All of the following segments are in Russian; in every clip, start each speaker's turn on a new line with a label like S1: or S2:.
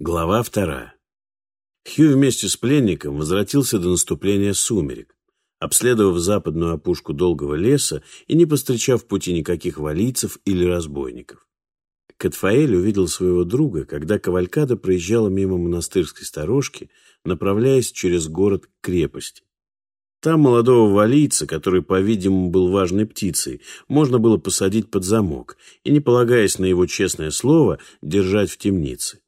S1: Глава вторая. Хью вместе с пленником возвратился до наступления сумерек, обследовав западную опушку долгого леса и не постречав в пути никаких валийцев или разбойников. Катфаэль увидел своего друга, когда кавалькада проезжала мимо монастырской сторожки, направляясь через город к крепости. Там молодого валийца, который, по-видимому, был важной птицей, можно было посадить под замок и, не полагаясь на его честное слово, держать в темнице.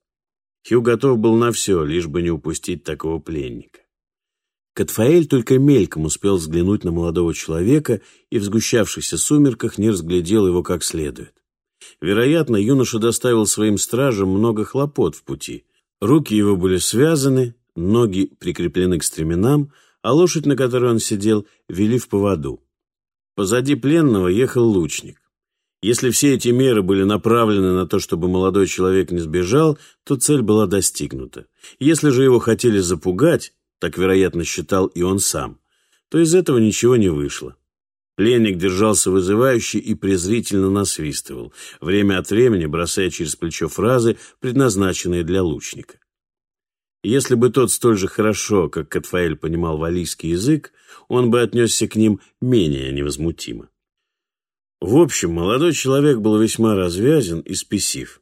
S1: Хью готов был на все, лишь бы не упустить такого пленника. Катфаэль только мельком успел взглянуть на молодого человека и в сгущавшихся сумерках не разглядел его как следует. Вероятно, юноша доставил своим стражам много хлопот в пути. Руки его были связаны, ноги прикреплены к стременам, а лошадь, на которой он сидел, вели в поводу. Позади пленного ехал лучник. Если все эти меры были направлены на то, чтобы молодой человек не сбежал, то цель была достигнута. Если же его хотели запугать, так, вероятно, считал и он сам, то из этого ничего не вышло. Пленник держался вызывающе и презрительно насвистывал, время от времени бросая через плечо фразы, предназначенные для лучника. Если бы тот столь же хорошо, как Катфаэль понимал валийский язык, он бы отнесся к ним менее невозмутимо. В общем, молодой человек был весьма развязен и спесив.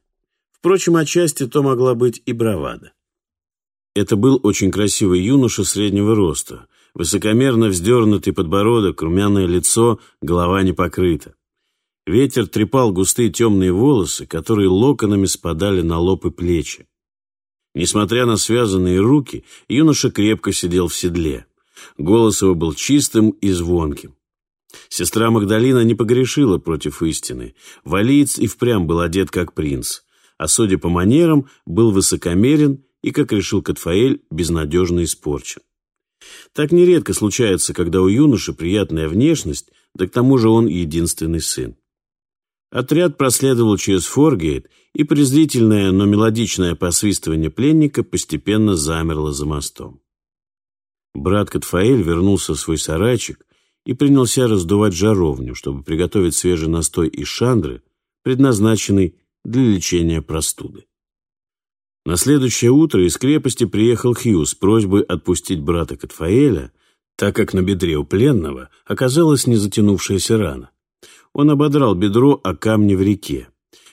S1: Впрочем, отчасти то могла быть и бравада. Это был очень красивый юноша среднего роста, высокомерно вздернутый подбородок, румяное лицо, голова не покрыта. Ветер трепал густые темные волосы, которые локонами спадали на лоб и плечи. Несмотря на связанные руки, юноша крепко сидел в седле. Голос его был чистым и звонким. Сестра Магдалина не погрешила против истины. Валиец и впрямь был одет как принц, а, судя по манерам, был высокомерен и, как решил Катфаэль, безнадежно испорчен. Так нередко случается, когда у юноши приятная внешность, да к тому же он единственный сын. Отряд проследовал через Форгейт, и презрительное, но мелодичное посвистывание пленника постепенно замерло за мостом. Брат Катфаэль вернулся в свой сарайчик, и принялся раздувать жаровню, чтобы приготовить свежий настой из шандры, предназначенный для лечения простуды. На следующее утро из крепости приехал Хью с просьбой отпустить брата Катфаэля, так как на бедре у пленного оказалась незатянувшаяся рана. Он ободрал бедро о камни в реке.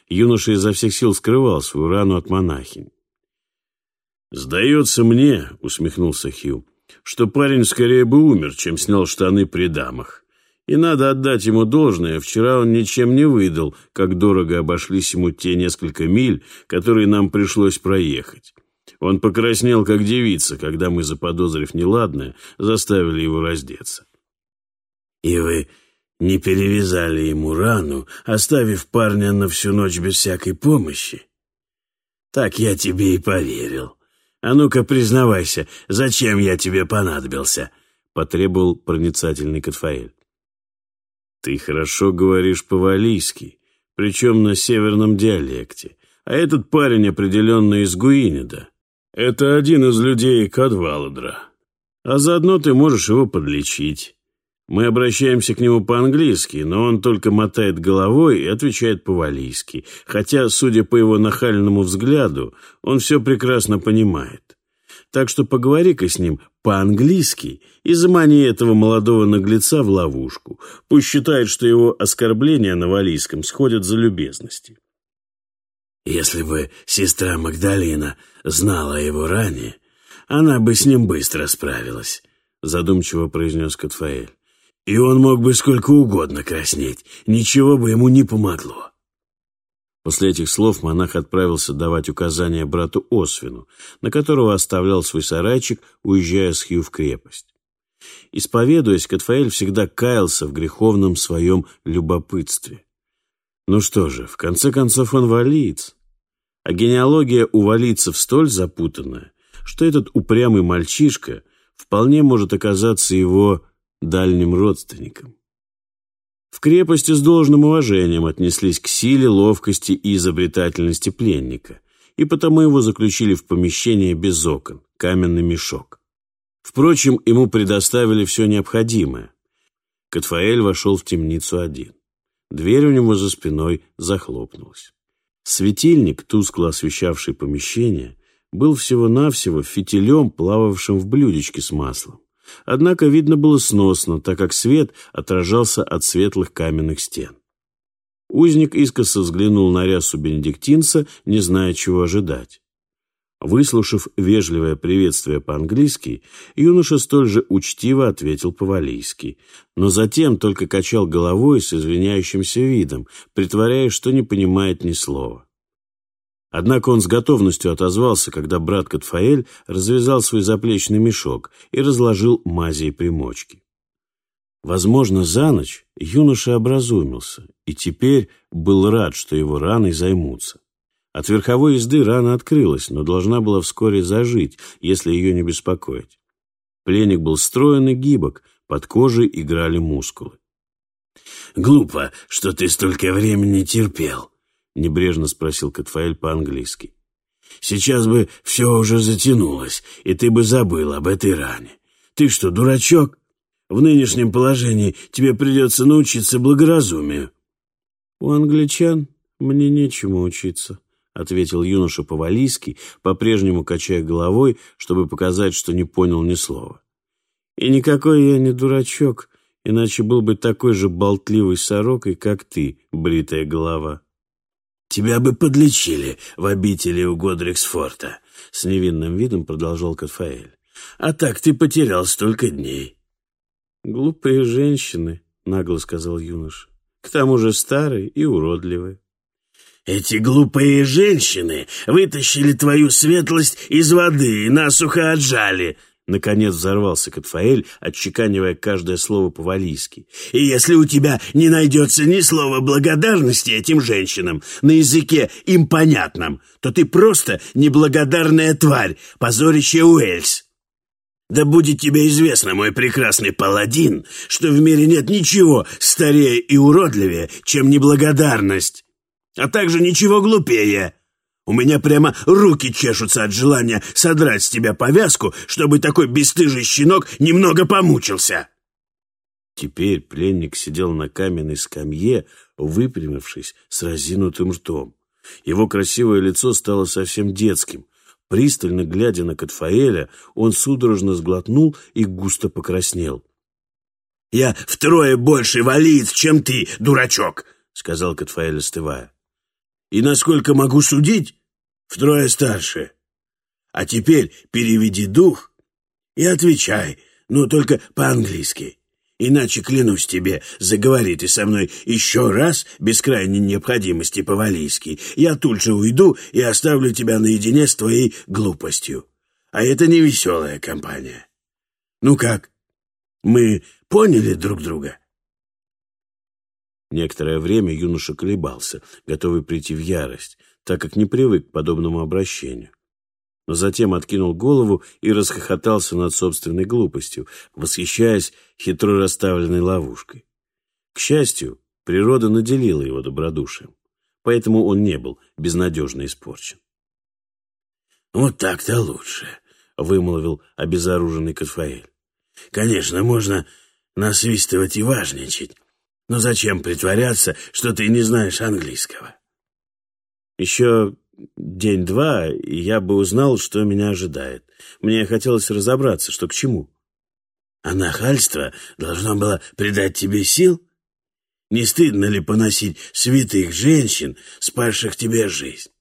S1: Юноша изо всех сил скрывал свою рану от монахинь. «Сдается мне», — усмехнулся Хью, что парень скорее бы умер, чем снял штаны при дамах. И надо отдать ему должное, вчера он ничем не выдал, как дорого обошлись ему те несколько миль, которые нам пришлось проехать. Он покраснел, как девица, когда мы, заподозрив неладное, заставили его раздеться. «И вы не перевязали ему рану, оставив парня на всю ночь без всякой помощи?» «Так я тебе и поверил», «А ну-ка, признавайся, зачем я тебе понадобился?» — потребовал проницательный Катфаэль. «Ты хорошо говоришь по-валийски, причем на северном диалекте, а этот парень определенно из Гуинида. Это один из людей Кадваладра. А заодно ты можешь его подлечить. Мы обращаемся к нему по-английски, но он только мотает головой и отвечает по-валийски, хотя, судя по его нахальному взгляду, он все прекрасно понимает. Так что поговори-ка с ним по-английски и замани этого молодого наглеца в ловушку. Пусть считает, что его оскорбления на валийском сходят за любезности.
S2: Если бы сестра Магдалина знала его ранее, она бы с ним быстро справилась, задумчиво произнес Катфаэль. И он мог бы сколько угодно краснеть, ничего бы ему не помогло.
S1: После этих слов монах отправился давать указания брату Освину, на которого оставлял свой сарайчик, уезжая с Хью в крепость. Исповедуясь, Катфаэль всегда каялся в греховном своем любопытстве. Ну что же, в конце концов он валиец. А генеалогия у валийцев столь запутанная, что этот упрямый мальчишка вполне может оказаться его дальним родственникам. В крепости с должным уважением отнеслись к силе, ловкости и изобретательности пленника, и потому его заключили в помещение без окон, каменный мешок. Впрочем, ему предоставили все необходимое. Катфаэль вошел в темницу один. Дверь у него за спиной захлопнулась. Светильник, тускло освещавший помещение, был всего-навсего фитилем, плававшим в блюдечке с маслом. Однако видно было сносно, так как свет отражался от светлых каменных стен. Узник искоса взглянул на рясу бенедиктинца, не зная, чего ожидать. Выслушав вежливое приветствие по-английски, юноша столь же учтиво ответил по-валийски, но затем только качал головой с извиняющимся видом, притворяясь, что не понимает ни слова. Однако он с готовностью отозвался, когда брат Катфаэль развязал свой заплечный мешок и разложил мази и примочки. Возможно, за ночь юноша образумился и теперь был рад, что его раны займутся. От верховой езды рана открылась, но должна была вскоре зажить, если ее не беспокоить. Пленник был строен и гибок, под кожей играли мускулы.
S2: «Глупо, что ты столько времени терпел», — небрежно спросил Катфаэль по-английски. «Сейчас бы все уже затянулось, и ты бы забыл об этой ране. Ты что, дурачок? В нынешнем положении тебе придется научиться благоразумию».
S1: «У англичан мне нечему учиться», — ответил юноша по-валийски, по-прежнему качая головой, чтобы показать, что не понял ни слова. «И никакой я не дурачок, иначе был бы такой же болтливый сорокой, как ты, бритая голова».
S2: «Тебя бы подлечили в обители у Годриксфорта», — с невинным видом продолжал Катфаэль. «А так ты потерял столько дней».
S1: «Глупые женщины», — нагло сказал юноша. «К тому же старые и уродливые».
S2: Эти глупые женщины вытащили твою светлость из воды и насухо отжали.
S1: Наконец взорвался Катфаэль, отчеканивая каждое слово по-валийски.
S2: «И если у тебя не найдется ни слова благодарности этим женщинам на языке им понятном, то ты просто неблагодарная тварь, позорище Уэльс!» Да будет тебе известно, мой прекрасный паладин, что в мире нет ничего старее и уродливее, чем неблагодарность а также ничего глупее. У меня прямо руки чешутся от желания содрать с тебя повязку, чтобы такой бесстыжий щенок немного помучился».
S1: Теперь пленник сидел на каменной скамье, выпрямившись с разинутым ртом. Его красивое лицо стало совсем детским. Пристально глядя на Катфаэля, он судорожно сглотнул и густо покраснел.
S2: «Я втрое больше валиец, чем ты, дурачок!» — сказал Катфаэль, остывая и, насколько могу судить, втрое старше. А теперь переведи дух и отвечай, но только по-английски. Иначе, клянусь тебе, заговори ты со мной еще раз, без крайней необходимости по-валийски. Я тут же уйду и оставлю тебя наедине с твоей глупостью. А это не веселая компания. Ну как, мы поняли друг друга?»
S1: Некоторое время юноша колебался, готовый прийти в ярость, так как не привык к подобному обращению. Но затем откинул голову и расхохотался над собственной глупостью, восхищаясь хитро расставленной ловушкой. К счастью, природа наделила его добродушием, поэтому он не был безнадежно испорчен.
S2: «Вот так-то лучше», — вымолвил обезоруженный Катфаэль. «Конечно, можно насвистывать и важничать, но зачем притворяться, что ты не знаешь английского?
S1: Еще день-два, и я бы узнал, что меня ожидает. Мне хотелось разобраться, что к чему.
S2: А нахальство должно было придать тебе сил? Не стыдно ли поносить святых женщин, спасших тебе жизнь?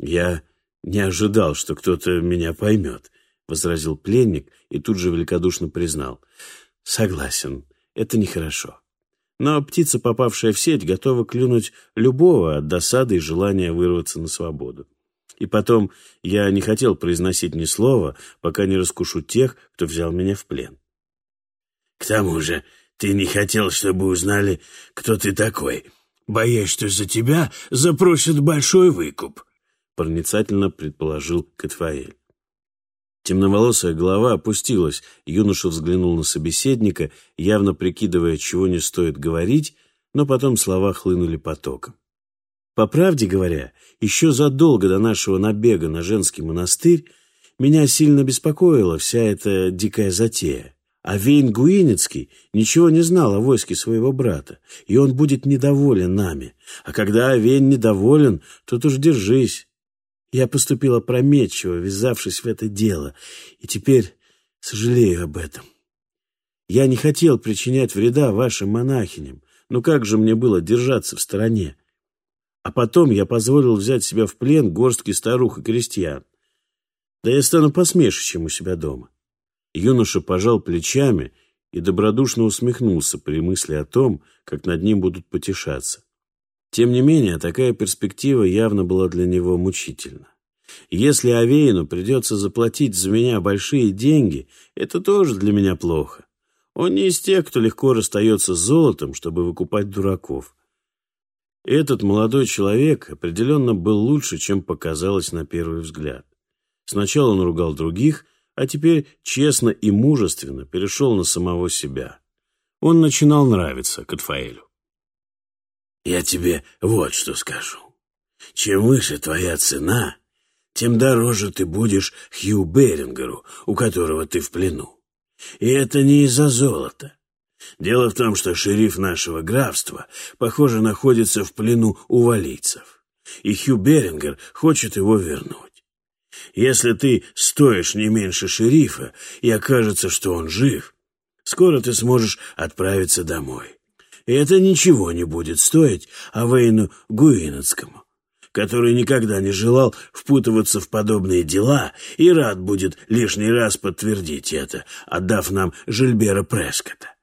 S1: Я не ожидал, что кто-то меня поймет, — возразил пленник и тут же великодушно признал. Согласен, это нехорошо. Но птица, попавшая в сеть, готова клюнуть любого от досады и желания вырваться на свободу. И потом я не хотел произносить ни слова, пока не раскушу тех, кто взял меня в плен.
S2: К тому же ты не хотел, чтобы узнали, кто ты такой, боясь, что за тебя запросят большой выкуп,
S1: проницательно предположил Катфаэль. Темноволосая голова опустилась, юноша взглянул на собеседника, явно прикидывая, чего не стоит говорить, но потом слова хлынули потоком. По правде говоря, еще задолго до нашего набега на женский монастырь меня сильно беспокоила вся эта дикая затея. А Вейн Гуинецкий ничего не знал о войске своего брата, и он будет недоволен нами. А когда Вейн недоволен, тут уж держись. Я поступила опрометчиво, ввязавшись в это дело, и теперь сожалею об этом. Я не хотел причинять вреда вашим монахиням, но как же мне было держаться в стороне? А потом я позволил взять себя в плен горстки старух и крестьян. Да я стану посмешищем у себя дома. Юноша пожал плечами и добродушно усмехнулся при мысли о том, как над ним будут потешаться. Тем не менее, такая перспектива явно была для него мучительна. Если Авейну придется заплатить за меня большие деньги, это тоже для меня плохо. Он не из тех, кто легко расстается с золотом, чтобы выкупать дураков. Этот молодой человек определенно был лучше, чем показалось на первый взгляд. Сначала он ругал других, а теперь честно и мужественно перешел на самого себя. Он начинал нравиться Катфаэлю.
S2: «Я тебе вот что скажу. Чем выше твоя цена, тем дороже ты будешь Хью Берингеру, у которого ты в плену. И это не из-за золота. Дело в том, что шериф нашего графства, похоже, находится в плену у валийцев, и Хью Берингер хочет его вернуть. Если ты стоишь не меньше шерифа, и окажется, что он жив, скоро ты сможешь отправиться домой. И это ничего не будет стоить Авейну Гуинецкому, который никогда не желал впутываться в подобные дела и рад будет лишний раз подтвердить это, отдав нам Жильбера Прескота.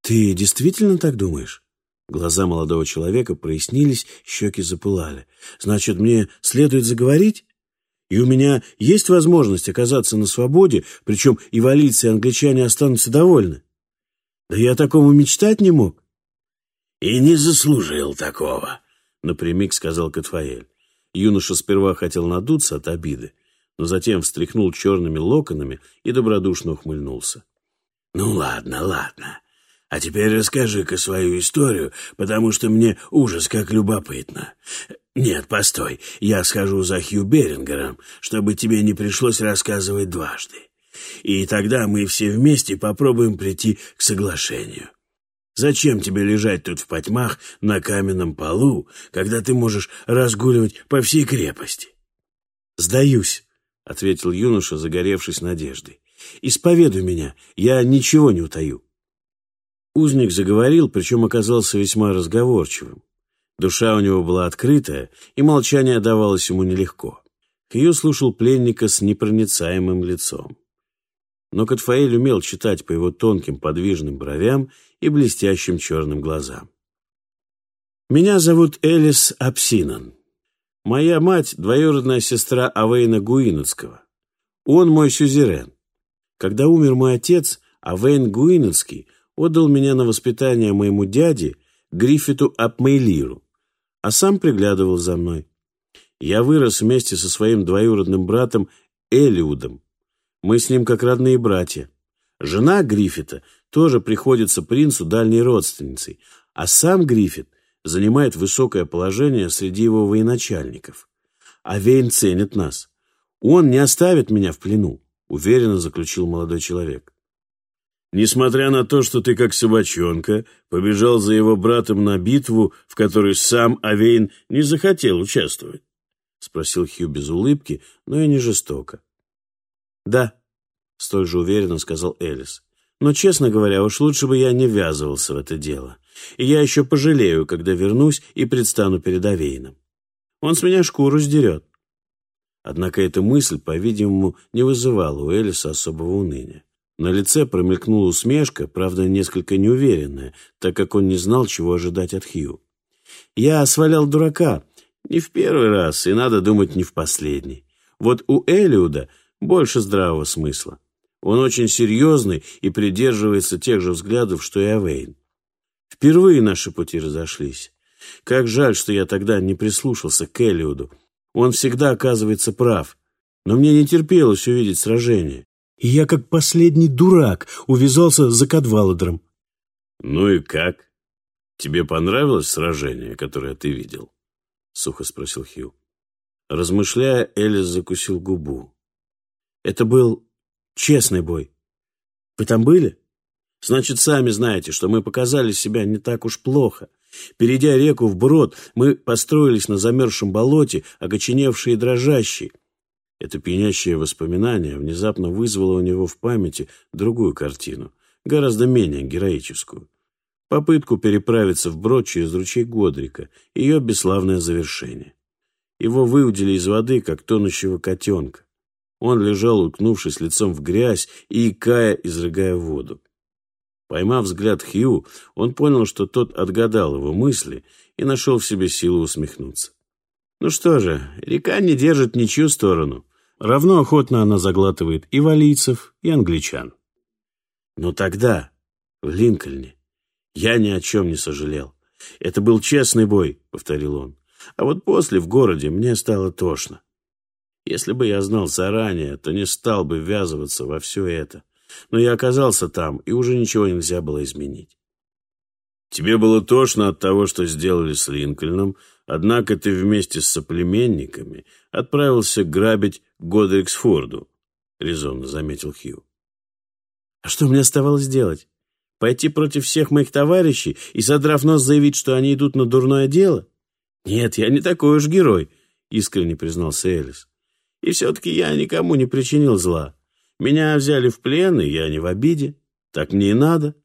S1: «Ты действительно так думаешь?» Глаза молодого человека прояснились, щеки запылали. «Значит, мне следует заговорить? И у меня есть возможность оказаться на свободе, причем и валийцы, и англичане останутся довольны? Да я такому мечтать не мог».
S2: «И не заслужил такого», —
S1: напрямик сказал Катфаэль. Юноша сперва хотел надуться от обиды, но затем встряхнул черными локонами и добродушно ухмыльнулся.
S2: «Ну ладно, ладно. А теперь расскажи-ка свою историю, потому что мне ужас как любопытно. Нет, постой, я схожу за Хью Берингером, чтобы тебе не пришлось рассказывать дважды. И тогда мы все вместе попробуем прийти к соглашению. Зачем тебе лежать тут в потьмах на каменном полу, когда ты можешь разгуливать по всей крепости?
S1: «Сдаюсь», — ответил юноша, загоревшись надеждой. «Исповедуй меня, я ничего не утаю». Узник заговорил, причем оказался весьма разговорчивым. Душа у него была открытая, и молчание давалось ему нелегко. Хью слушал пленника с непроницаемым лицом. Но Катфаэль умел читать по его тонким подвижным бровям и блестящим черным глазам. «Меня зовут Элис Апсинан. Моя мать — двоюродная сестра Авейна Гуинецкого. Он мой сюзерен. Когда умер мой отец, Авейн Гуинецкий отдал меня на воспитание моему дяде Гриффиту Апмейлиру, а сам приглядывал за мной. Я вырос вместе со своим двоюродным братом Элиудом. Мы с ним как родные братья. Жена Гриффита тоже приходится принцу дальней родственницей, а сам Гриффит занимает высокое положение среди его военачальников. А Вейн ценит нас. Он не оставит меня в плену, уверенно заключил молодой человек. Несмотря на то, что ты, как собачонка, побежал за его братом на битву, в которой сам Авейн не захотел участвовать? — спросил Хью без улыбки, но и не жестоко. — Да, — столь же уверенно сказал Элис. — Но, честно говоря, уж лучше бы я не ввязывался в это дело. И я еще пожалею, когда вернусь и предстану перед Авейном. Он с меня шкуру сдерет. Однако эта мысль, по-видимому, не вызывала у Элиса особого уныния. На лице промелькнула усмешка, правда, несколько неуверенная, так как он не знал, чего ожидать от Хью. «Я свалял дурака. Не в первый раз, и, надо думать, не в последний. Вот у Элиуда больше здравого смысла. Он очень серьезный и придерживается тех же взглядов, что и Авейн. Впервые наши пути разошлись. Как жаль, что я тогда не прислушался к Элиуду. Он всегда оказывается прав. Но мне не терпелось увидеть сражение и я, как последний дурак, увязался за Кадваладром.
S2: — Ну и как? Тебе понравилось сражение, которое ты видел? — сухо спросил Хью.
S1: Размышляя, Элис закусил губу. — Это был честный бой. Вы там были? Значит, сами знаете, что мы показали себя не так уж плохо. Перейдя реку вброд, мы построились на замерзшем болоте, окоченевшие и дрожащие. Это пьянящее воспоминание внезапно вызвало у него в памяти другую картину, гораздо менее героическую. Попытку переправиться вброд через ручей Годрика, ее бесславное завершение. Его выудили из воды, как тонущего котенка. Он лежал, уткнувшись лицом в грязь и икая, изрыгая воду. Поймав взгляд Хью, он понял, что тот отгадал его мысли и нашел в себе силу усмехнуться. Ну что же, река не держит ничью сторону. Равно охотно она заглатывает и валийцев, и англичан. Но тогда, в Линкольне, я ни о чем не сожалел. Это был честный бой, — повторил он. А вот после в городе мне стало тошно. Если бы я знал заранее, то не стал бы ввязываться во все это но я оказался там, и уже ничего нельзя было изменить. Тебе было тошно от того, что сделали с Линкольном, однако ты вместе с соплеменниками отправился грабить Годриксфорду, — резонно заметил Хью. А что мне оставалось делать? Пойти против всех моих товарищей и, задрав нос, заявить, что они идут на дурное дело? Нет, я не такой уж герой, — искренне признался Элис. И все-таки я никому не причинил зла. Меня взяли в плен, и я не в обиде. Так мне и надо.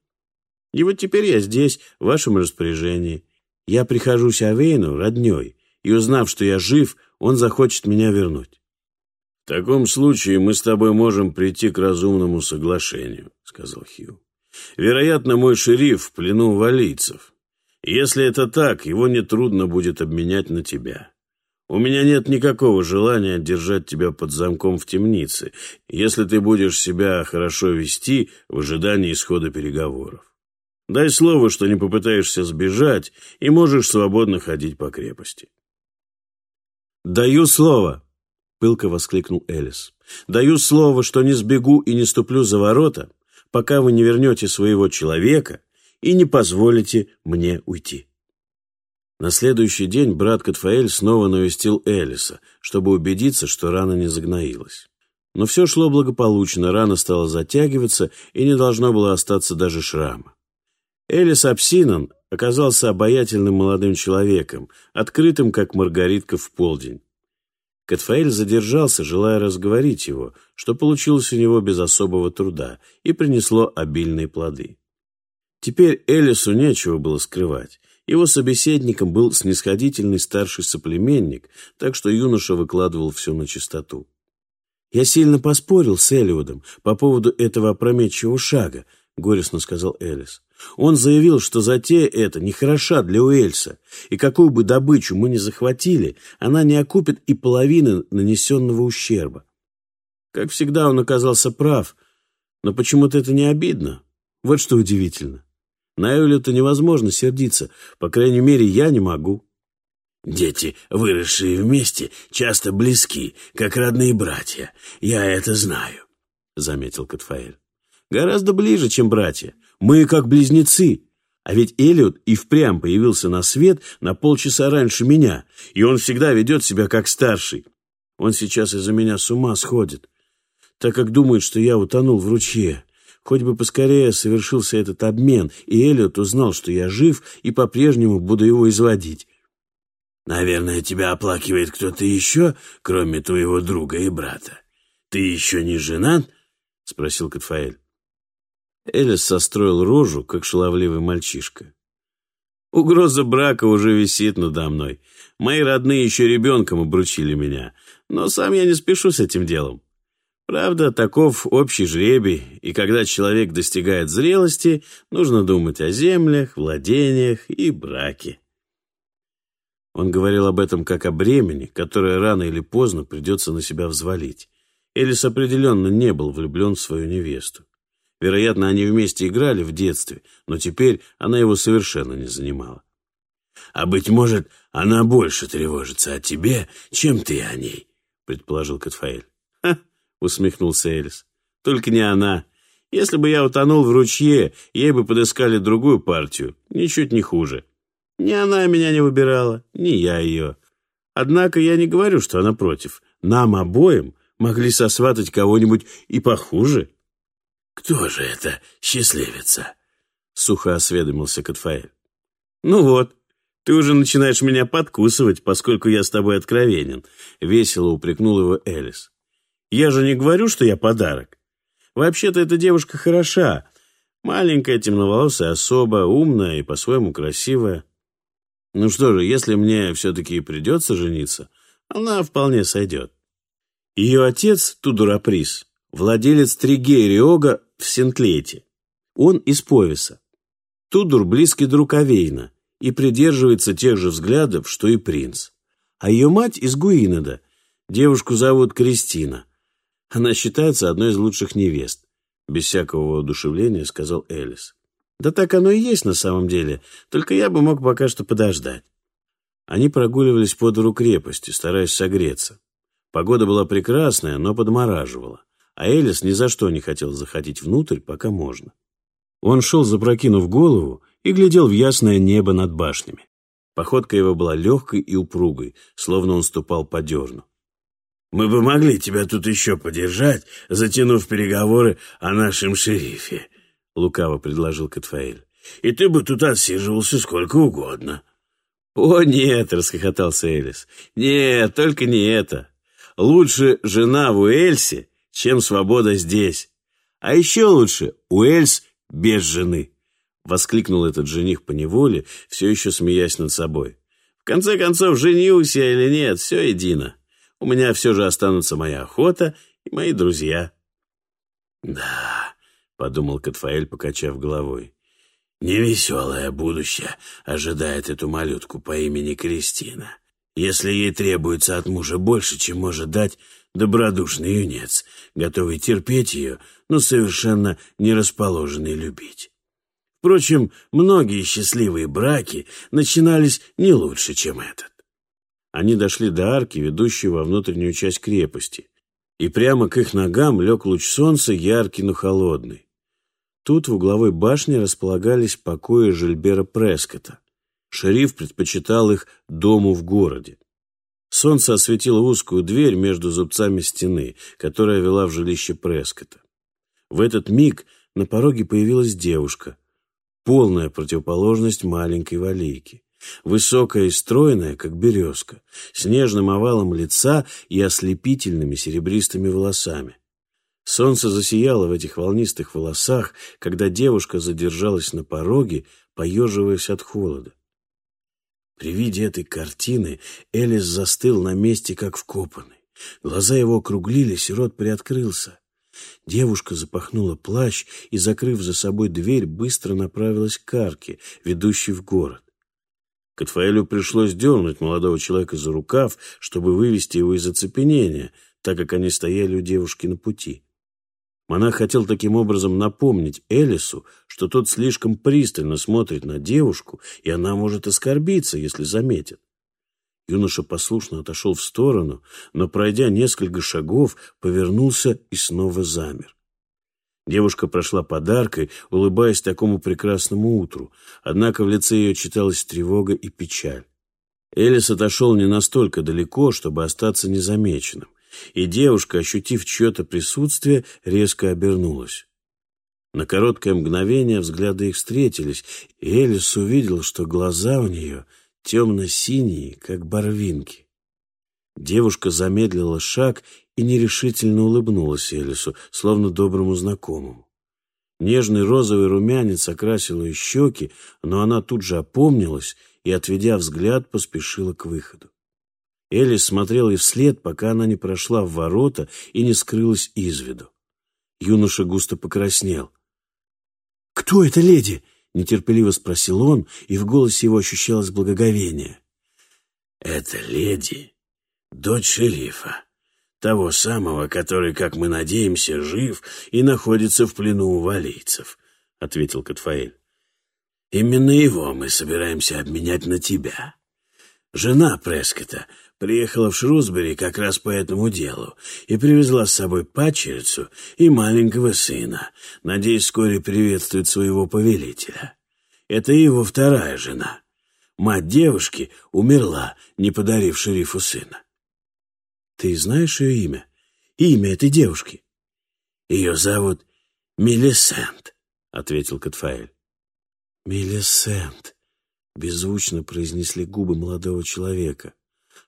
S1: И вот теперь я здесь, в вашем распоряжении. Я прихожусь Авейну родней, и, узнав, что я жив, он захочет меня вернуть. — В таком случае мы с тобой можем прийти к разумному соглашению, — сказал Хью. — Вероятно, мой шериф в плену валийцев. Если это так, его нетрудно будет обменять на тебя. У меня нет никакого желания держать тебя под замком в темнице, если ты будешь себя хорошо вести в ожидании исхода переговоров. Дай слово, что не попытаешься сбежать и можешь свободно ходить по крепости. «Даю слово!» — пылко воскликнул Элис. «Даю слово, что не сбегу и не ступлю за ворота, пока вы не вернете своего человека и не позволите мне уйти». На следующий день брат Катфаэль снова навестил Элиса, чтобы убедиться, что рана не загноилась. Но все шло благополучно, рана стала затягиваться, и не должно было остаться даже шрама. Элис Апсинан оказался обаятельным молодым человеком, открытым, как маргаритка в полдень. Катфаэль задержался, желая разговорить его, что получилось у него без особого труда и принесло обильные плоды. Теперь Элису нечего было скрывать. Его собеседником был снисходительный старший соплеменник, так что юноша выкладывал все на чистоту. «Я сильно поспорил с Элиодом по поводу этого опрометчивого шага», — горестно сказал Элис. «Он заявил, что затея эта нехороша для Уэльса, и какую бы добычу мы ни захватили, она не окупит и половины нанесенного ущерба. Как всегда, он оказался прав, но почему-то это не обидно. Вот что удивительно. На Эулю-то невозможно сердиться, по крайней мере, я не могу.
S2: Дети, выросшие вместе, часто близки, как родные братья. Я это знаю, — заметил Катфаэль.
S1: Гораздо ближе, чем братья. Мы как близнецы. А ведь Элliot и впрямь появился на свет на полчаса раньше меня, и он всегда ведет себя как старший. Он сейчас из-за меня с ума сходит, так как думает, что я утонул в ручье. Хоть бы поскорее совершился этот обмен, и Эллиот узнал, что я жив, и по-прежнему буду его изводить.
S2: «Наверное, тебя оплакивает кто-то еще, кроме твоего друга и брата. Ты еще не женат?» — спросил Катфаэль.
S1: Элис состроил рожу, как шаловливый мальчишка. «Угроза брака уже висит надо мной. Мои родные еще ребенком обручили меня, но сам я не спешу с этим делом. Правда, таков общий жребий, и когда человек достигает зрелости, нужно думать о землях, владениях и браке. Он говорил об этом как о бремени, которое рано или поздно придется на себя взвалить. Элис определенно не был влюблен в свою невесту. Вероятно, они вместе играли в детстве, но теперь она его совершенно не занимала.
S2: «А, быть может, она больше тревожится о тебе, чем ты о ней», — предположил Катфаэль
S1: усмехнулся Элис. Только не она. Если бы я утонул в ручье, ей бы подыскали другую партию, ничуть не хуже. Ни она меня не выбирала, ни я ее. Однако я не говорю, что она против. Нам обоим могли сосватать кого-нибудь и похуже.
S2: «Кто же это счастливица?»
S1: — сухо осведомился Катфаэль. «Ну вот, Ты уже начинаешь меня подкусывать, поскольку я с тобой откровенен», — весело упрекнул его Элис. «Я же не говорю, что я подарок. Вообще-то эта девушка хороша. Маленькая, темноволосая особа, умная и по-своему красивая. Ну что же, если мне все-таки придется жениться, она вполне сойдет. Ее отец, Тудураприс, владелец Тригея Риога в Сентлете. Он из Повиса. Тудур близкий друг Авейна и придерживается тех же взглядов, что и принц. А ее мать из Гуинеда. Девушку зовут Кристина. Она считается одной из лучших невест. Без всякого воодушевления сказал Элис. Да так оно и есть на самом деле, только я бы мог пока что подождать. Они прогуливались по двору крепости, стараясь согреться. Погода была прекрасная, но подмораживала, а Элис ни за что не хотел заходить внутрь, пока можно. Он шел, запрокинув голову, и глядел в ясное небо над башнями. Походка его была легкой и упругой, словно он ступал по дерну.
S2: Мы бы могли тебя тут еще подержать, затянув переговоры о нашем шерифе, — лукаво предложил Катфаэль. И ты бы тут отсиживался сколько угодно.
S1: — О, нет, — расхохотался Элис. — Нет, только не это. Лучше жена в Уэльсе, чем свобода здесь. А еще лучше Уэльс без жены. Воскликнул этот жених по неволе, все еще смеясь над собой. В конце концов, женюсь я или нет, все едино. У меня все же останутся моя охота и мои друзья.
S2: Да, подумал Катфаэль, покачав головой. Невеселое будущее ожидает эту малютку по имени Кристина. Если ей требуется от мужа больше, чем может дать добродушный юнец, готовый терпеть ее, но совершенно не расположенный любить. Впрочем, многие счастливые браки начинались не лучше, чем этот.
S1: Они дошли до арки, ведущей во внутреннюю часть крепости, и прямо к их ногам лег луч солнца, яркий, но холодный. Тут в угловой башне располагались покои Жильбера Прескота. Шериф предпочитал их дому в городе. Солнце осветило узкую дверь между зубцами стены, которая вела в жилище Прескота. В этот миг на пороге появилась девушка, полная противоположность маленькой валейки. Высокая и стройная, как березка, с нежным овалом лица и ослепительными серебристыми волосами. Солнце засияло в этих волнистых волосах, когда девушка задержалась на пороге, поеживаясь от холода. При виде этой картины Элис застыл на месте, как вкопанный. Глаза его округлились, и рот приоткрылся. Девушка запахнула плащ и, закрыв за собой дверь, быстро направилась к арке, ведущей в город. Катфаэлю пришлось дернуть молодого человека за рукав, чтобы вывести его из оцепенения, так как они стояли у девушки на пути. Монах хотел таким образом напомнить Элису, что тот слишком пристально смотрит на девушку, и она может оскорбиться, если заметит. Юноша послушно отошел в сторону, но, пройдя несколько шагов, повернулся и снова замер. Девушка прошла подаркой, улыбаясь такому прекрасному утру, однако в лице ее читалась тревога и печаль. Элис отошел не настолько далеко, чтобы остаться незамеченным, и девушка, ощутив чье-то присутствие, резко обернулась. На короткое мгновение взгляды их встретились, и Элис увидел, что глаза у нее темно-синие, как барвинки. Девушка замедлила шаг и нерешительно улыбнулась Элису, словно доброму знакомому. Нежный розовый румянец окрасил ее щеки, но она тут же опомнилась и, отведя взгляд, поспешила к выходу. Элис смотрел ей вслед, пока она не прошла в ворота и не скрылась из виду. Юноша густо покраснел. «Кто эта леди?» — нетерпеливо спросил он, и в голосе его ощущалось благоговение.
S2: «Это леди, дочь шерифа», того самого, который, как мы надеемся, жив и находится в плену у валийцев», — ответил Катфаэль. «Именно его мы собираемся обменять на тебя. Жена Прескота приехала в Шрусбери как раз по этому делу и привезла с собой падчерицу и маленького сына, надеясь вскоре приветствовать своего повелителя. Это его вторая жена. Мать девушки умерла, не подарив шерифу сына.
S1: Ты знаешь ее имя? Имя этой девушки?
S2: Ее зовут Мелисент, — ответил Катфаэль.
S1: Мелисент, Беззвучно произнесли губы молодого человека.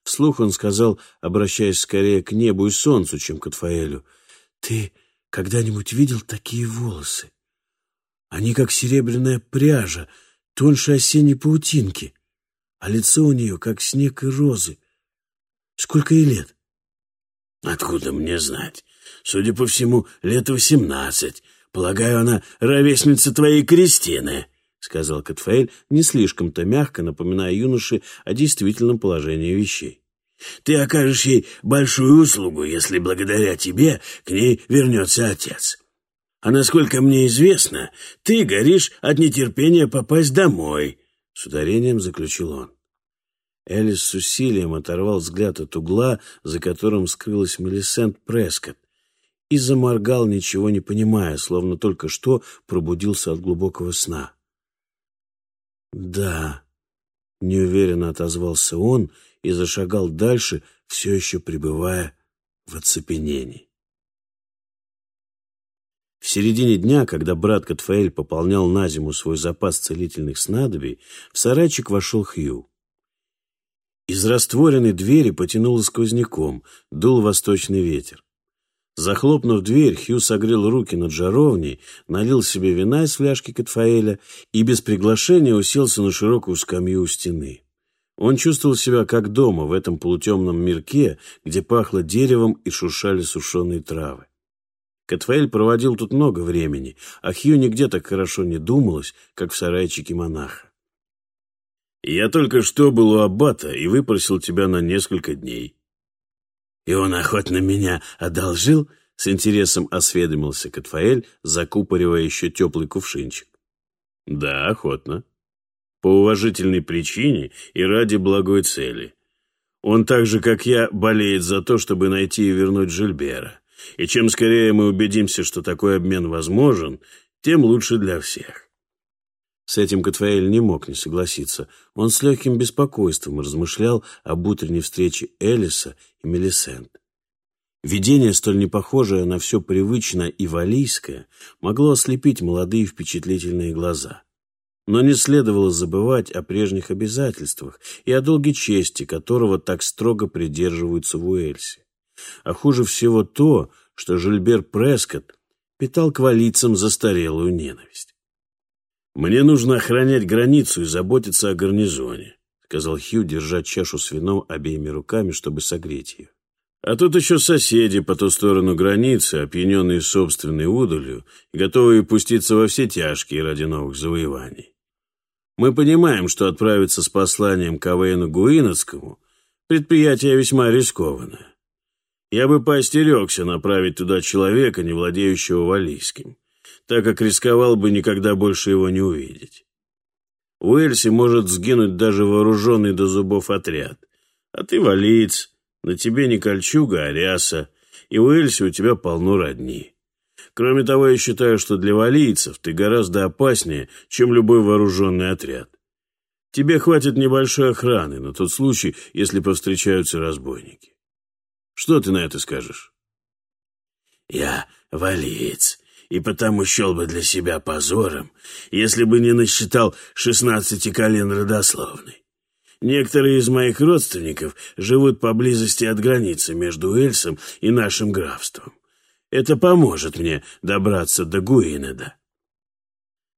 S1: Вслух он сказал, обращаясь скорее к небу и солнцу, чем к Атфаэлю, «Ты когда-нибудь видел такие волосы? Они как серебряная пряжа, тоньше осенней паутинки, а лицо у нее как снег и розы. Сколько ей лет?»
S2: «Откуда мне знать? Судя по всему, лет восемнадцать. Полагаю, она ровесница твоей Кристины», — сказал Катфаэль, не слишком-то мягко напоминая юноше о действительном положении вещей. «Ты окажешь ей большую услугу, если благодаря тебе к ней вернется отец. А насколько мне известно, ты горишь от нетерпения попасть домой», — с ударением заключил он.
S1: Элис с усилием оторвал взгляд от угла, за которым скрылась Мелисент Прескотт, и заморгал, ничего не понимая, словно только что пробудился от глубокого сна. «Да», — неуверенно отозвался он и зашагал дальше, все еще пребывая в оцепенении. В середине дня, когда брат Катфаэль пополнял на зиму свой запас целительных снадобий, в сарайчик вошел Хью. Из растворенной двери потянуло сквозняком, дул восточный ветер. Захлопнув дверь, Хью согрел руки над жаровней, налил себе вина из фляжки Катфаэля и без приглашения уселся на широкую скамью у стены. Он чувствовал себя как дома в этом полутемном мирке, где пахло деревом и шуршали сушеные травы. Катфаэль проводил тут много времени, а Хью нигде так хорошо не думалось, как в сарайчике монаха.
S2: «Я только что был у аббата и выпросил тебя на несколько дней»,
S1: «И он охотно меня одолжил?» — с интересом осведомился Катфаэль, закупоривая еще теплый кувшинчик.
S2: «Да, охотно. По уважительной причине и ради благой цели. Он так же, как я, болеет за то, чтобы найти и вернуть Жильбера. И чем скорее мы убедимся, что такой обмен возможен, тем лучше для всех».
S1: С этим Катфаэль не мог не согласиться. Он с легким беспокойством размышлял об утренней встрече Элиса и Мелисент. Видение, столь непохожее на все привычное и валийское, могло ослепить молодые впечатлительные глаза. Но не следовало забывать о прежних обязательствах и о долге чести, которого так строго придерживаются в Уэльсе. А хуже всего то, что Жильбер Прескотт питал к валийцам застарелую ненависть.
S2: «Мне нужно охранять границу и заботиться о гарнизоне», сказал Хью, держа чашу с вином обеими руками, чтобы согреть ее. «А тут еще соседи по ту сторону границы, опьяненные собственной удалью и готовые пуститься во все тяжкие ради новых завоеваний. Мы понимаем, что отправиться с посланием к Авейну предприятие весьма рискованное. Я бы поостерегся направить туда человека, не владеющего валийским так как рисковал бы никогда больше его не увидеть. В Уэльсе может сгинуть даже вооруженный до зубов отряд. А ты валиец, на тебе не кольчуга, а ряса, и в Уэльсе у тебя полно родни. Кроме того, я считаю, что для валийцев ты гораздо опаснее, чем любой вооруженный отряд. Тебе хватит небольшой охраны на тот случай, если повстречаются разбойники. Что ты на это скажешь?
S1: Я валиец, и потому счел бы для себя позором, если бы не насчитал шестнадцати колен родословной. Некоторые из моих родственников живут поблизости от границы между Уэльсом и нашим графством. Это поможет мне добраться до Гуинеда.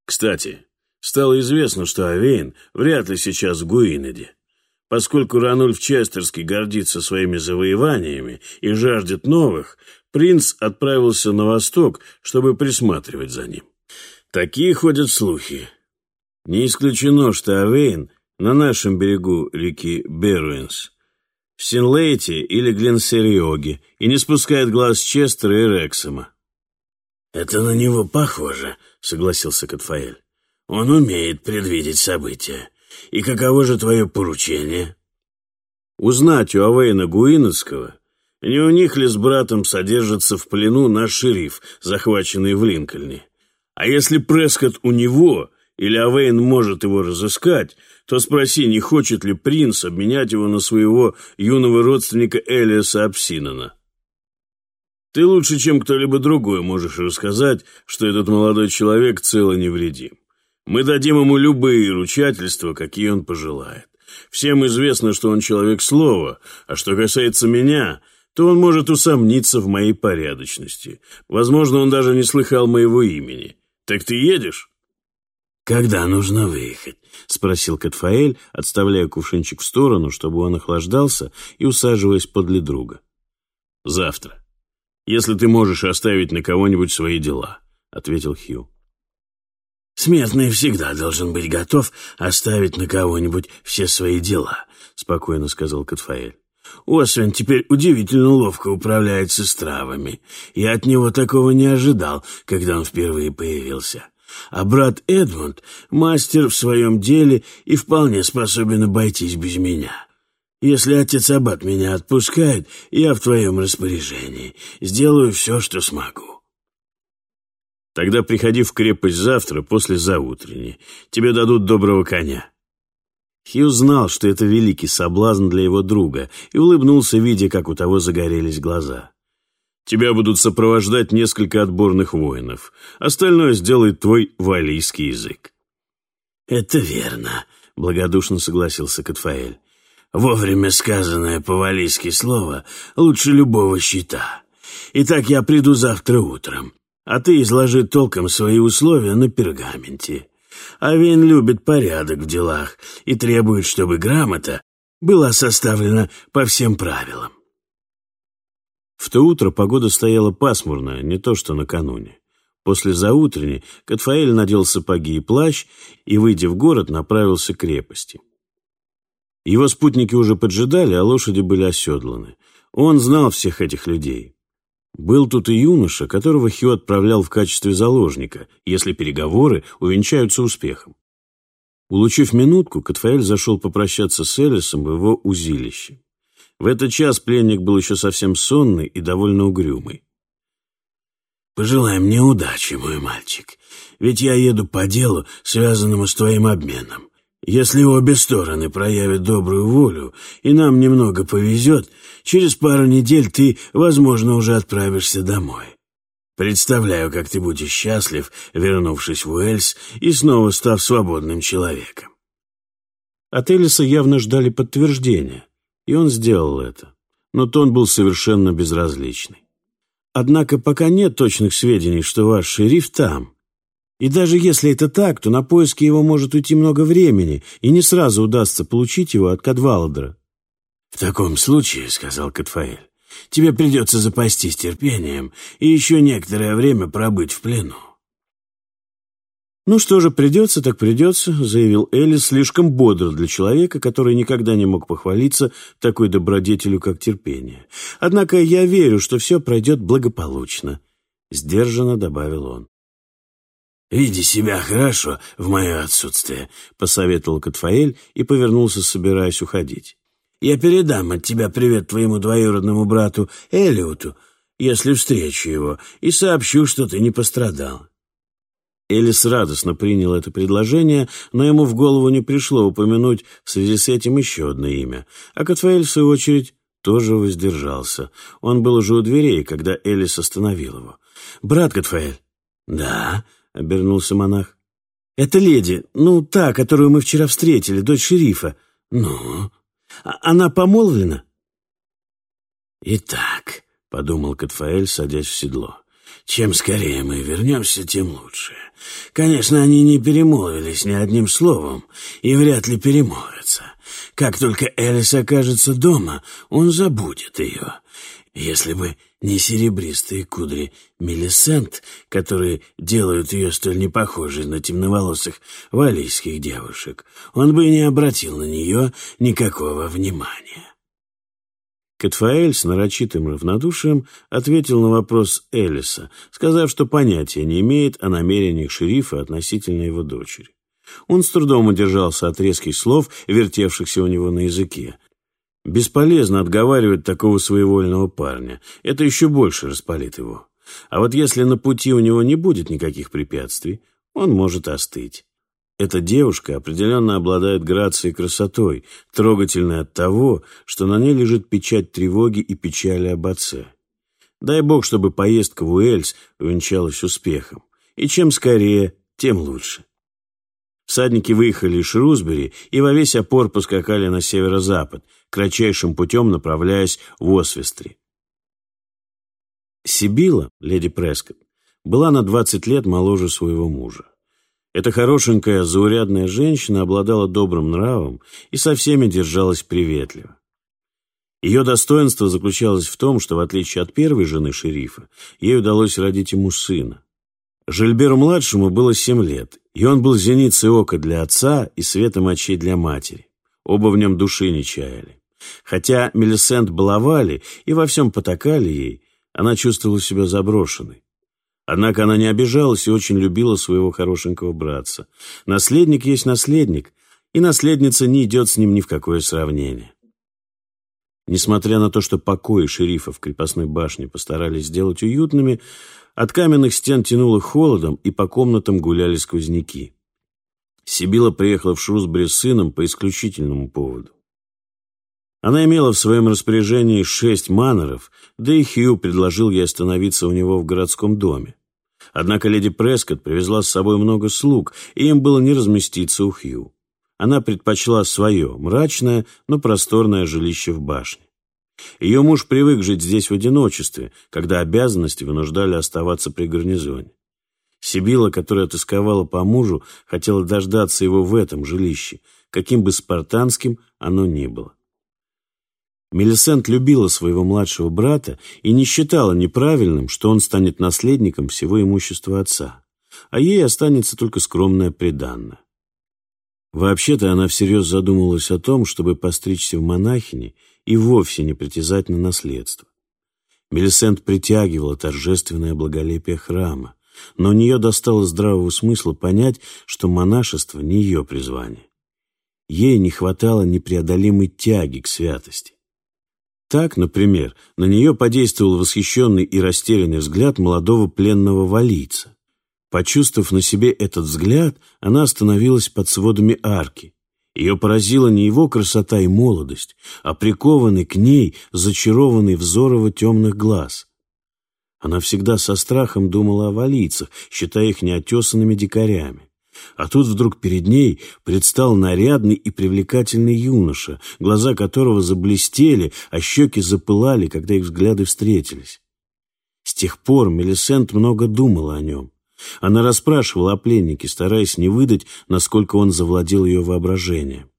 S2: Кстати, стало известно, что Авейн вряд ли сейчас в Гуинеде. Поскольку Ранульф Честерский гордится своими завоеваниями и жаждет новых, принц отправился на восток, чтобы присматривать за ним. Такие ходят слухи. Не исключено, что Авейн на нашем берегу реки Беруинс, в Синлейте или Гленсериоге, и не спускает глаз Честера и Рексома.
S1: «Это на него похоже», — согласился Катфаэль. «Он умеет предвидеть события. И каково же твое поручение?»
S2: «Узнать у Авейна Гуиновского, не у них ли с братом содержится в плену наш шериф, захваченный в Линкольне? А если Прескотт у него, или Авейн может его разыскать, то спроси, не хочет ли принц обменять его на своего юного родственника Элиаса Апсинона. Ты лучше, чем кто-либо другой, можешь рассказать, что этот молодой человек цел и невредим.
S1: Мы дадим ему любые ручательства, какие он пожелает. Всем известно, что он человек слова, а что касается меня, то он может усомниться в моей порядочности. Возможно, он даже не слыхал моего имени. Так ты едешь?»
S2: «Когда нужно выехать?» — спросил Катфаэль, отставляя кувшинчик в сторону, чтобы он охлаждался, и усаживаясь подле друга.
S1: «Завтра. Если ты можешь оставить на кого-нибудь свои дела», — ответил Хью.
S2: «Смертный всегда должен быть готов оставить на кого-нибудь все свои дела», — спокойно сказал Катфаэль. «Освен теперь удивительно ловко управляется с травами. Я от него такого не ожидал, когда он впервые появился» а брат Эдмунд — мастер в своем деле и вполне способен обойтись без меня. Если отец Аббат меня отпускает, я в твоем распоряжении. Сделаю все, что смогу.
S1: Тогда приходи в крепость завтра после заутренней. Тебе дадут доброго коня.
S2: Хью знал, что это великий соблазн для его друга, и улыбнулся, видя, как у того загорелись глаза.
S1: Тебя будут сопровождать несколько отборных воинов. Остальное сделает твой валийский язык».
S2: «Это верно», — благодушно согласился Катфаэль. «Вовремя сказанное по-валийски слово лучше любого щита. Итак, я приду завтра утром, а ты изложи толком свои условия на пергаменте. Авин любит порядок в делах и требует, чтобы грамота была составлена по всем правилам.
S1: В то утро погода стояла пасмурная, не то что накануне. После заутренней Катфаэль надел сапоги и плащ и, выйдя в город, направился к крепости. Его спутники уже поджидали, а лошади были оседланы. Он знал всех этих людей. Был тут и юноша, которого Хью отправлял в качестве заложника, если переговоры увенчаются успехом. Улучив минутку, Катфаэль зашел попрощаться с Элисом в его узилище. В этот час пленник был еще совсем сонный и довольно угрюмый.
S2: «Пожелай мне удачи, мой мальчик, ведь я еду по делу, связанному с твоим обменом. Если обе стороны проявят добрую волю, и нам немного повезет, через пару недель ты, возможно, уже отправишься домой. Представляю, как ты будешь счастлив, вернувшись в Уэльс и снова став свободным человеком».
S1: От Элиса явно ждали подтверждения. И он сделал это. Но тон был совершенно безразличный. Однако пока нет точных сведений, что ваш шериф там. И даже если это так, то на поиски его может уйти много времени, и не сразу удастся получить его от Кадвалдера.
S2: «В таком случае, — сказал Катфаэль, — тебе придется запастись терпением и еще некоторое время пробыть в плену.
S1: «Ну что же, придется, так придется», — заявил Элис слишком бодро для человека, который никогда не мог похвалиться такой добродетелю, как терпение. «Однако я верю, что все пройдет благополучно», — сдержанно добавил он.
S2: «Види себя хорошо в мое отсутствие», — посоветовал Катфаэль и повернулся, собираясь уходить. «Я передам от тебя привет твоему двоюродному брату Элиоту, если встречу его, и сообщу, что ты не пострадал».
S1: Элис радостно принял это предложение, но ему в голову не пришло упомянуть в связи с этим еще одно имя. А Катфаэль, в свою очередь, тоже воздержался. Он был уже у дверей, когда Элис остановил его. «Брат Катфаэль».
S2: «Да», —
S1: обернулся монах. «Это леди, ну, та, которую мы вчера встретили, дочь шерифа».
S2: «Ну?»
S1: А «Она помолвлена?»
S2: «Итак», — подумал Катфаэль, садясь в седло, — «чем скорее мы вернемся, тем лучше». Конечно, они не перемолвились ни одним словом и вряд ли перемолвятся. Как только Элис окажется дома, он забудет ее. Если бы не серебристые кудри Мелисент, которые делают ее столь непохожей на темноволосых валийских девушек, он бы не обратил на нее никакого внимания.
S1: Катфаэль с нарочитым равнодушием ответил на вопрос Элиса, сказав, что понятия не имеет о намерениях шерифа относительно его дочери. Он с трудом удержался от резких слов, вертевшихся у него на языке. Бесполезно отговаривать такого своевольного парня. Это еще больше распалит его. А вот если на пути у него не будет никаких препятствий, он может остыть. Эта девушка определенно обладает грацией и красотой, трогательной от того, что на ней лежит печать тревоги и печали об отце. Дай бог, чтобы поездка в Уэльс увенчалась успехом. И чем скорее, тем лучше. Всадники выехали из Шрусбери и во весь опор поскакали на северо-запад, кратчайшим путем направляясь в Освестри. Сибила, леди Прескотт, была на 20 лет моложе своего мужа. Эта хорошенькая, заурядная женщина обладала добрым нравом и со всеми держалась приветливо. Ее достоинство заключалось в том, что, в отличие от первой жены шерифа, ей удалось родить ему сына. Жильберу-младшему было семь лет, и он был зеницей ока для отца и светом очей для матери. Оба в нем души не чаяли. Хотя Мелисент баловали и во всем потакали ей, она чувствовала себя заброшенной. Однако она не обижалась и очень любила своего хорошенького братца. Наследник есть наследник, и наследница не идет с ним ни в какое сравнение. Несмотря на то, что покои шерифа в крепостной башне постарались сделать уютными, от каменных стен тянуло холодом, и по комнатам гуляли сквозняки. Сибила приехала в Шрусбери с сыном по исключительному поводу. Она имела в своем распоряжении шесть маноров, да и Хью предложил ей остановиться у него в городском доме. Однако леди Прескотт привезла с собой много слуг, и им было не разместиться у Хью. Она предпочла свое, мрачное, но просторное жилище в башне. Ее муж привык жить здесь в одиночестве, когда обязанности вынуждали оставаться при гарнизоне. Сибила, которая тосковала по мужу, хотела дождаться его в этом жилище, каким бы спартанским оно ни было. Мелисент любила своего младшего брата и не считала неправильным, что он станет наследником всего имущества отца, а ей останется только скромное приданное. Вообще-то она всерьез задумывалась о том, чтобы постричься в монахини и вовсе не притязать на наследство. Мелисент притягивала торжественное благолепие храма, но у нее достало здравого смысла понять, что монашество не ее призвание. Ей не хватало непреодолимой тяги к святости. Так, например, на нее подействовал восхищенный и растерянный взгляд молодого пленного валийца. Почувствовав на себе этот взгляд, она остановилась под сводами арки. Ее поразила не его красота и молодость, а прикованный к ней зачарованный взор его темных глаз. Она всегда со страхом думала о валийцах, считая их неотесанными дикарями. А тут вдруг перед ней предстал нарядный и привлекательный юноша, глаза которого заблестели, а щеки запылали, когда их взгляды встретились. С тех пор Мелисент много думала о нем. Она расспрашивала о пленнике, стараясь не выдать, насколько он завладел ее воображением.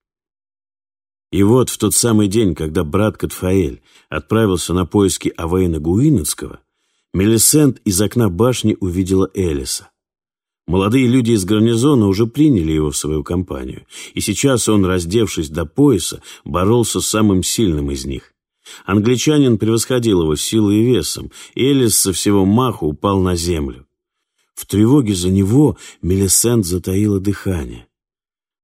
S1: И вот в тот самый день, когда брат Катфаэль отправился на поиски Авейна Гуинецкого, Мелисент из окна башни увидела Элиса. Молодые люди из гарнизона уже приняли его в свою компанию, и сейчас он, раздевшись до пояса, боролся с самым сильным из них. Англичанин превосходил его силой и весом, и Элис со всего маху упал на землю. В тревоге за него Мелисент затаила дыхание.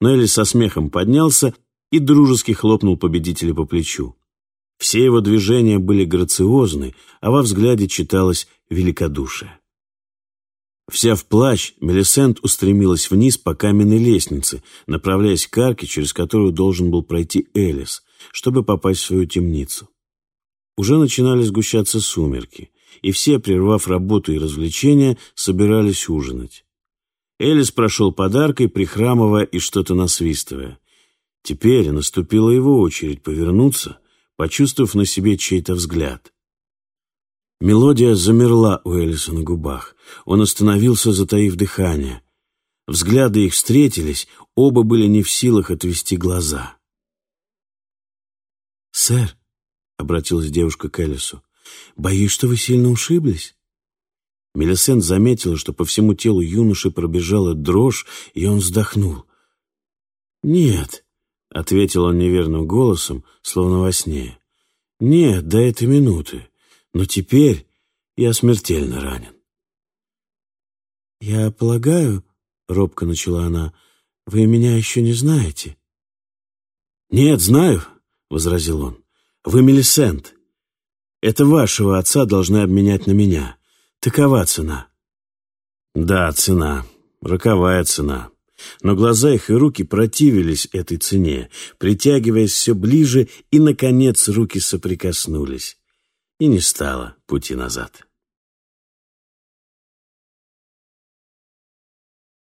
S1: Но Элли со смехом поднялся и дружески хлопнул победителя по плечу. Все его движения были грациозны, а во взгляде читалось великодушие. Вся в плащ, Мелисент устремилась вниз по каменной лестнице, направляясь к арке, через которую должен был пройти Элис, чтобы попасть в свою темницу. Уже начинали сгущаться сумерки и все, прервав работу и развлечения, собирались ужинать. Элис прошел подаркой, прихрамывая и что-то насвистывая. Теперь наступила его очередь повернуться, почувствовав на себе чей-то взгляд. Мелодия замерла у Элиса на губах. Он остановился, затаив дыхание. Взгляды их встретились, оба были не в силах отвести глаза. «Сэр», — обратилась девушка к Элису, Боюсь, что вы сильно ушиблись». Мелисент заметила, что по всему телу юноши пробежала дрожь, и он вздохнул. «Нет», — ответил он неверным голосом, словно во сне. «Нет, до этой минуты. Но теперь я смертельно ранен». «Я полагаю», — робко начала она, — «вы меня еще не знаете». «Нет, знаю», — возразил он. «Вы Мелисент. Это вашего отца должны обменять на меня. Такова цена». «Да, цена. Роковая цена». Но глаза их и руки противились этой цене, притягиваясь все ближе, и, наконец, руки соприкоснулись. И не стало пути назад.